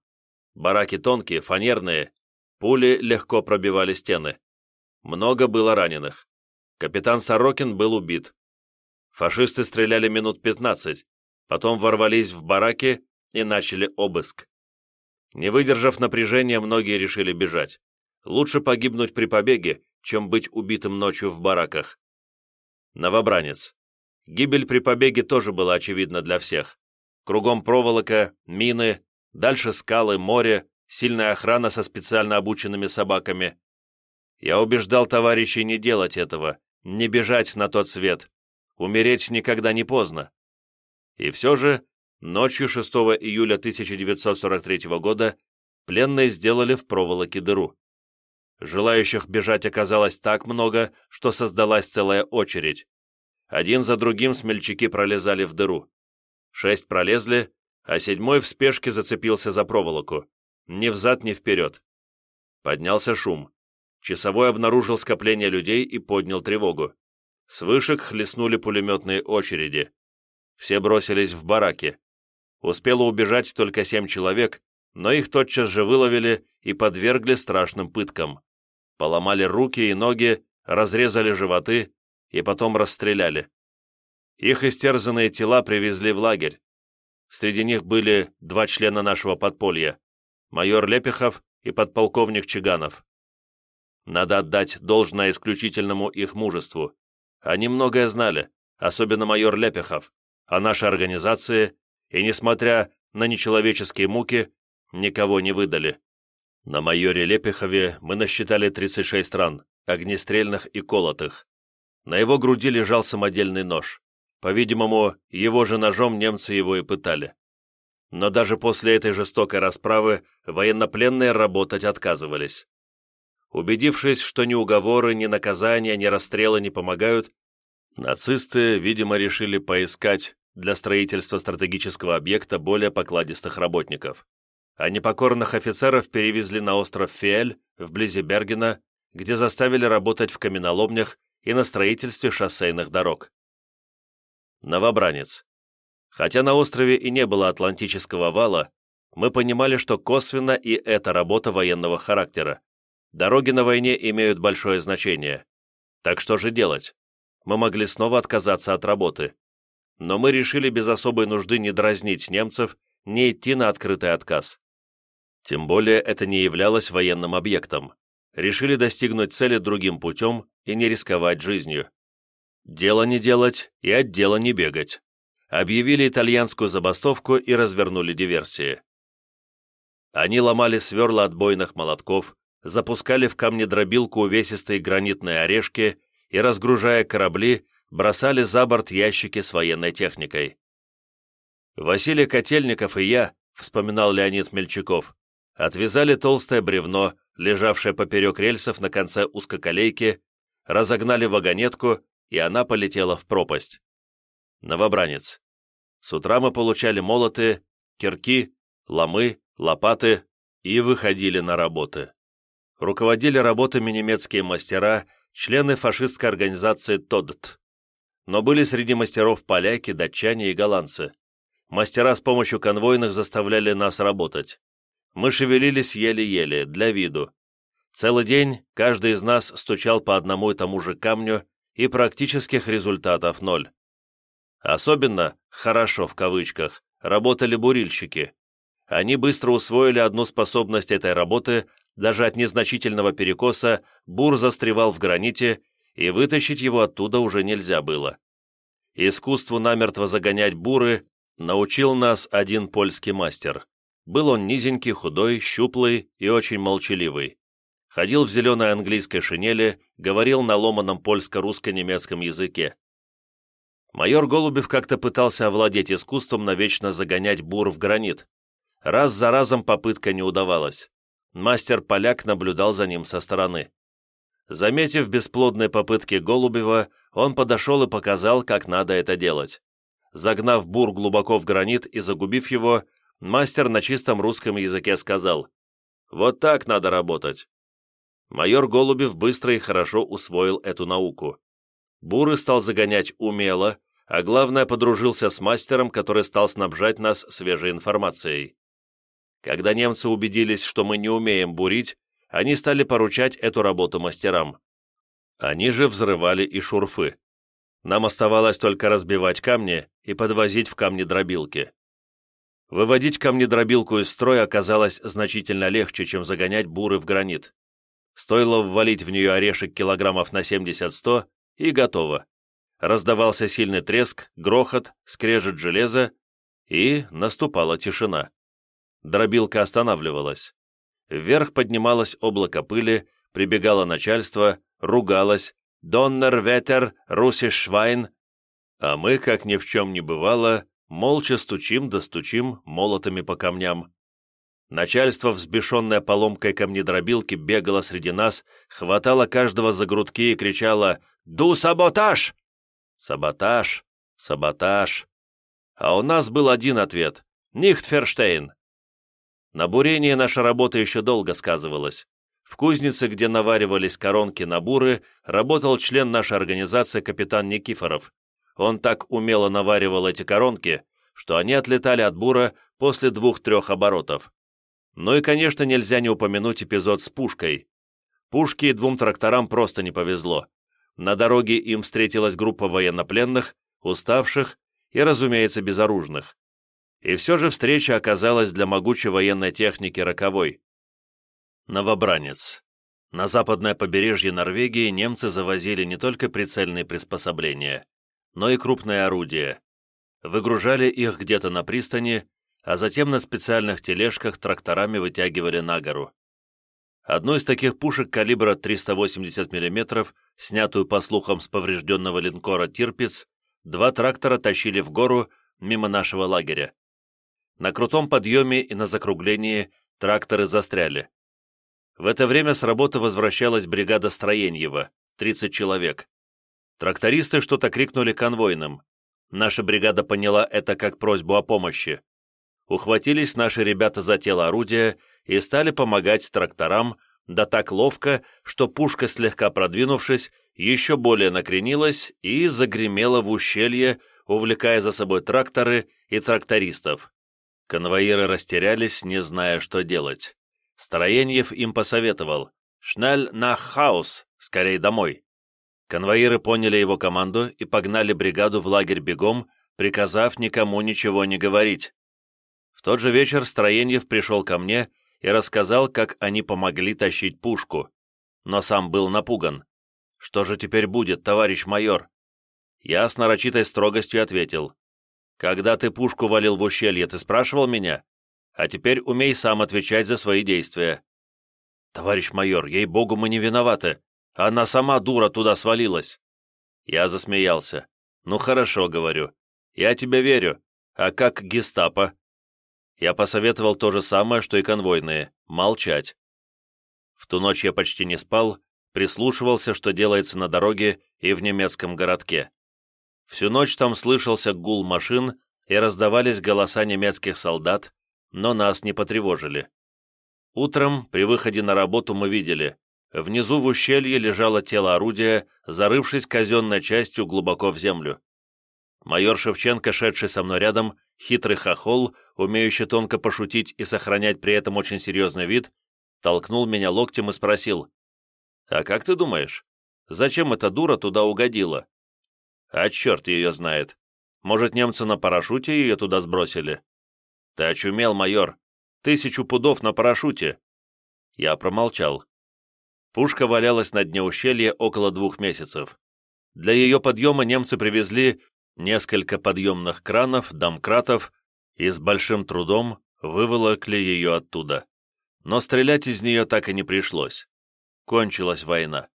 Бараки тонкие, фанерные. Пули легко пробивали стены. Много было раненых. Капитан Сорокин был убит. Фашисты стреляли минут 15, потом ворвались в бараки и начали обыск. Не выдержав напряжения, многие решили бежать. Лучше погибнуть при побеге, чем быть убитым ночью в бараках. Новобранец. Гибель при побеге тоже была очевидна для всех. Кругом проволока, мины, дальше скалы, море, сильная охрана со специально обученными собаками. Я убеждал товарищей не делать этого, не бежать на тот свет. Умереть никогда не поздно. И все же, ночью 6 июля 1943 года пленные сделали в проволоке дыру. Желающих бежать оказалось так много, что создалась целая очередь. Один за другим смельчаки пролезали в дыру. Шесть пролезли, а седьмой в спешке зацепился за проволоку. Ни взад, ни вперед. Поднялся шум. Часовой обнаружил скопление людей и поднял тревогу. С вышек хлестнули пулеметные очереди. Все бросились в бараки. Успело убежать только семь человек, но их тотчас же выловили и подвергли страшным пыткам. Поломали руки и ноги, разрезали животы и потом расстреляли. Их истерзанные тела привезли в лагерь. Среди них были два члена нашего подполья – майор Лепехов и подполковник Чиганов. Надо отдать должное исключительному их мужеству. Они многое знали, особенно майор Лепехов, о нашей организации, и, несмотря на нечеловеческие муки, никого не выдали. На майоре Лепехове мы насчитали 36 ран, огнестрельных и колотых. На его груди лежал самодельный нож. По-видимому, его же ножом немцы его и пытали. Но даже после этой жестокой расправы военнопленные работать отказывались. Убедившись, что ни уговоры, ни наказания, ни расстрелы не помогают, нацисты, видимо, решили поискать для строительства стратегического объекта более покладистых работников. А непокорных офицеров перевезли на остров Фиэль, вблизи Бергена, где заставили работать в каменоломнях и на строительстве шоссейных дорог. Новобранец. Хотя на острове и не было Атлантического вала, мы понимали, что косвенно и эта работа военного характера. Дороги на войне имеют большое значение. Так что же делать? Мы могли снова отказаться от работы но мы решили без особой нужды не дразнить немцев, не идти на открытый отказ. Тем более это не являлось военным объектом. Решили достигнуть цели другим путем и не рисковать жизнью. Дело не делать и от дела не бегать. Объявили итальянскую забастовку и развернули диверсии. Они ломали сверла отбойных молотков, запускали в камнедробилку увесистые гранитные орешки и, разгружая корабли, бросали за борт ящики с военной техникой. Василий Котельников и я, вспоминал Леонид Мельчаков, отвязали толстое бревно, лежавшее поперек рельсов на конце узкоколейки, разогнали вагонетку, и она полетела в пропасть. Новобранец. С утра мы получали молоты, кирки, ломы, лопаты и выходили на работы. Руководили работами немецкие мастера, члены фашистской организации ТОДТ. но были среди мастеров поляки, датчане и голландцы. Мастера с помощью конвойных заставляли нас работать. Мы шевелились еле-еле, для виду. Целый день каждый из нас стучал по одному и тому же камню, и практических результатов ноль. Особенно «хорошо» в кавычках работали бурильщики. Они быстро усвоили одну способность этой работы, даже от незначительного перекоса бур застревал в граните, и вытащить его оттуда уже нельзя было. Искусству намертво загонять буры научил нас один польский мастер. Был он низенький, худой, щуплый и очень молчаливый. Ходил в зеленой английской шинели, говорил на ломаном польско-русско-немецком языке. Майор Голубев как-то пытался овладеть искусством навечно загонять бур в гранит. Раз за разом попытка не удавалась. Мастер-поляк наблюдал за ним со стороны. Заметив бесплодные попытки Голубева, он подошел и показал, как надо это делать. Загнав бур глубоко в гранит и загубив его, мастер на чистом русском языке сказал «Вот так надо работать». Майор Голубев быстро и хорошо усвоил эту науку. Буры стал загонять умело, а главное, подружился с мастером, который стал снабжать нас свежей информацией. Когда немцы убедились, что мы не умеем бурить, они стали поручать эту работу мастерам. Они же взрывали и шурфы. Нам оставалось только разбивать камни и подвозить в камни-дробилки. Выводить камнедробилку из строя оказалось значительно легче, чем загонять буры в гранит. Стоило ввалить в нее орешек килограммов на 70-100 и готово. Раздавался сильный треск, грохот, скрежет железа, и наступала тишина. Дробилка останавливалась. Вверх поднималось облако пыли, прибегало начальство, ругалось «Доннер ветер, русиш швайн», а мы, как ни в чем не бывало, молча стучим да стучим молотами по камням. Начальство, взбешенное поломкой камнедробилки, бегало среди нас, хватало каждого за грудки и кричало «Ду саботаж!» «Саботаж! Саботаж!» А у нас был один ответ «Нихтферштейн!» На бурении наша работа еще долго сказывалась. В кузнице, где наваривались коронки на буры, работал член нашей организации капитан Никифоров. Он так умело наваривал эти коронки, что они отлетали от бура после двух-трех оборотов. Ну и, конечно, нельзя не упомянуть эпизод с пушкой. Пушке и двум тракторам просто не повезло. На дороге им встретилась группа военнопленных, уставших и, разумеется, безоружных. И все же встреча оказалась для могучей военной техники роковой. Новобранец. На западное побережье Норвегии немцы завозили не только прицельные приспособления, но и крупные орудия. Выгружали их где-то на пристани, а затем на специальных тележках тракторами вытягивали на гору. Одну из таких пушек калибра 380 мм, снятую по слухам с поврежденного линкора «Тирпиц», два трактора тащили в гору мимо нашего лагеря. На крутом подъеме и на закруглении тракторы застряли. В это время с работы возвращалась бригада Строеньева, 30 человек. Трактористы что-то крикнули конвойным. Наша бригада поняла это как просьбу о помощи. Ухватились наши ребята за тело орудия и стали помогать тракторам, да так ловко, что пушка, слегка продвинувшись, еще более накренилась и загремела в ущелье, увлекая за собой тракторы и трактористов. Конвоиры растерялись, не зная, что делать. Строеньев им посоветовал «Шнель на хаус, скорей домой». Конвоиры поняли его команду и погнали бригаду в лагерь бегом, приказав никому ничего не говорить. В тот же вечер Строеньев пришел ко мне и рассказал, как они помогли тащить пушку, но сам был напуган. «Что же теперь будет, товарищ майор?» Я с нарочитой строгостью ответил. Когда ты пушку валил в ущелье, ты спрашивал меня? А теперь умей сам отвечать за свои действия. Товарищ майор, ей-богу, мы не виноваты. Она сама, дура, туда свалилась. Я засмеялся. Ну хорошо, говорю. Я тебе верю. А как гестапо? Я посоветовал то же самое, что и конвойные. Молчать. В ту ночь я почти не спал, прислушивался, что делается на дороге и в немецком городке. Всю ночь там слышался гул машин и раздавались голоса немецких солдат, но нас не потревожили. Утром, при выходе на работу, мы видели, внизу в ущелье лежало тело орудия, зарывшись казенной частью глубоко в землю. Майор Шевченко, шедший со мной рядом, хитрый хохол, умеющий тонко пошутить и сохранять при этом очень серьезный вид, толкнул меня локтем и спросил, «А как ты думаешь, зачем эта дура туда угодила?» «А черт ее знает. Может, немцы на парашюте ее туда сбросили?» «Ты очумел, майор. Тысячу пудов на парашюте!» Я промолчал. Пушка валялась на дне ущелья около двух месяцев. Для ее подъема немцы привезли несколько подъемных кранов, домкратов и с большим трудом выволокли ее оттуда. Но стрелять из нее так и не пришлось. Кончилась война.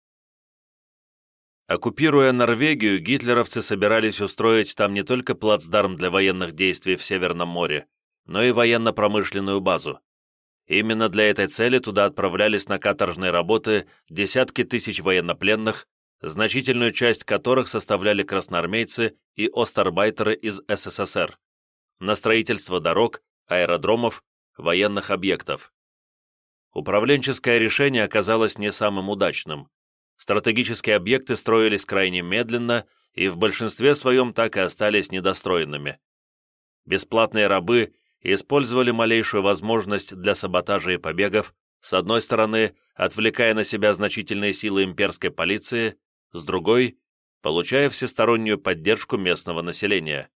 Оккупируя Норвегию, гитлеровцы собирались устроить там не только плацдарм для военных действий в Северном море, но и военно-промышленную базу. Именно для этой цели туда отправлялись на каторжные работы десятки тысяч военнопленных, значительную часть которых составляли красноармейцы и остарбайтеры из СССР, на строительство дорог, аэродромов, военных объектов. Управленческое решение оказалось не самым удачным. Стратегические объекты строились крайне медленно и в большинстве своем так и остались недостроенными. Бесплатные рабы использовали малейшую возможность для саботажа и побегов, с одной стороны, отвлекая на себя значительные силы имперской полиции, с другой – получая всестороннюю поддержку местного населения.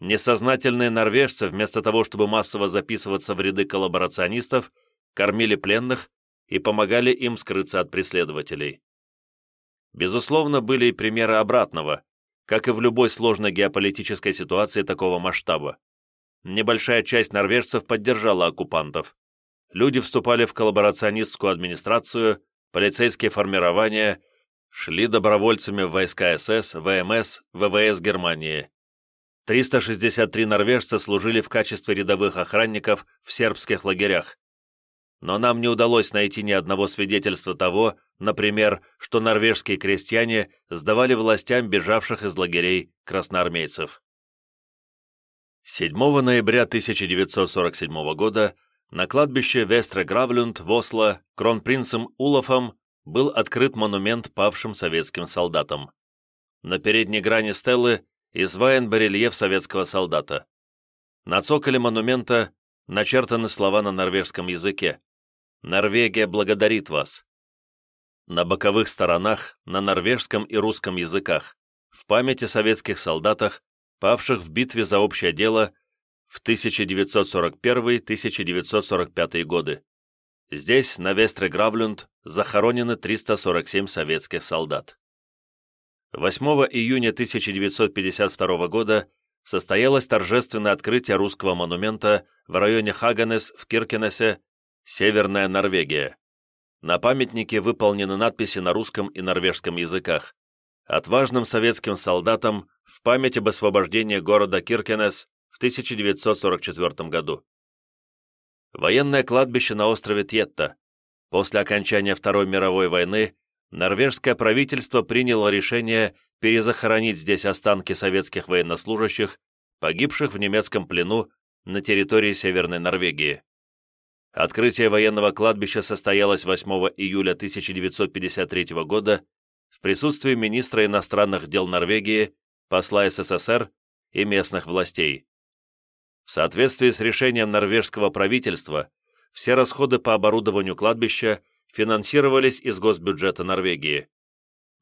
Несознательные норвежцы, вместо того, чтобы массово записываться в ряды коллаборационистов, кормили пленных и помогали им скрыться от преследователей. Безусловно, были и примеры обратного, как и в любой сложной геополитической ситуации такого масштаба. Небольшая часть норвежцев поддержала оккупантов. Люди вступали в коллаборационистскую администрацию, полицейские формирования – шли добровольцами в войска СС, ВМС, ВВС Германии. 363 норвежца служили в качестве рядовых охранников в сербских лагерях. Но нам не удалось найти ни одного свидетельства того, например, что норвежские крестьяне сдавали властям бежавших из лагерей красноармейцев. 7 ноября 1947 года на кладбище Вестре Гравлюнд в Осло кронпринцем Улафом был открыт монумент павшим советским солдатам. На передней грани стелы изваян барельеф советского солдата. На цоколе монумента начертаны слова на норвежском языке. «Норвегия благодарит вас». На боковых сторонах на норвежском и русском языках в память о советских солдатах, павших в битве за общее дело в 1941-1945 годы. Здесь, на Вестре Гравлюнд, захоронены 347 советских солдат. 8 июня 1952 года состоялось торжественное открытие русского монумента в районе Хаганес в Киркенесе, Северная Норвегия. На памятнике выполнены надписи на русском и норвежском языках. Отважным советским солдатам в память об освобождении города Киркенес в 1944 году. Военное кладбище на острове Тьетта. После окончания Второй мировой войны норвежское правительство приняло решение перезахоронить здесь останки советских военнослужащих, погибших в немецком плену на территории Северной Норвегии. Открытие военного кладбища состоялось 8 июля 1953 года в присутствии министра иностранных дел Норвегии, посла СССР и местных властей. В соответствии с решением норвежского правительства, все расходы по оборудованию кладбища финансировались из госбюджета Норвегии.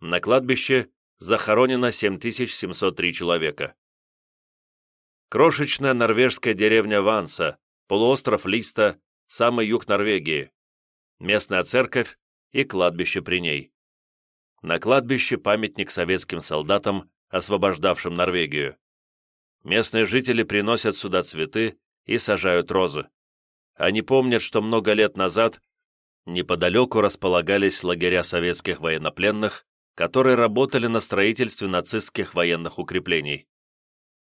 На кладбище захоронено 7703 человека. Крошечная норвежская деревня Ванса, полуостров Листа, самый юг Норвегии. Местная церковь и кладбище при ней. На кладбище памятник советским солдатам, освобождавшим Норвегию. Местные жители приносят сюда цветы и сажают розы. Они помнят, что много лет назад неподалеку располагались лагеря советских военнопленных, которые работали на строительстве нацистских военных укреплений.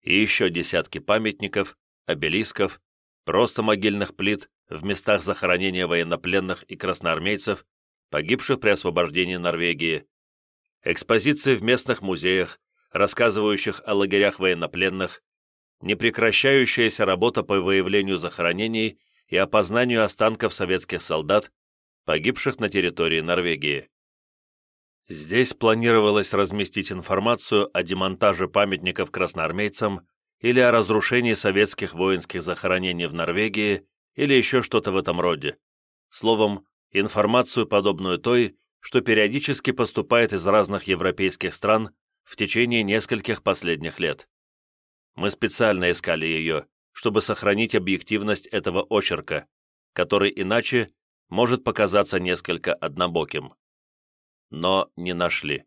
И еще десятки памятников, обелисков, просто могильных плит в местах захоронения военнопленных и красноармейцев, погибших при освобождении Норвегии, экспозиции в местных музеях, рассказывающих о лагерях военнопленных, непрекращающаяся работа по выявлению захоронений и опознанию останков советских солдат, погибших на территории Норвегии. Здесь планировалось разместить информацию о демонтаже памятников красноармейцам или о разрушении советских воинских захоронений в Норвегии или еще что-то в этом роде. Словом, информацию, подобную той, что периодически поступает из разных европейских стран в течение нескольких последних лет. Мы специально искали ее, чтобы сохранить объективность этого очерка, который иначе может показаться несколько однобоким. Но не нашли.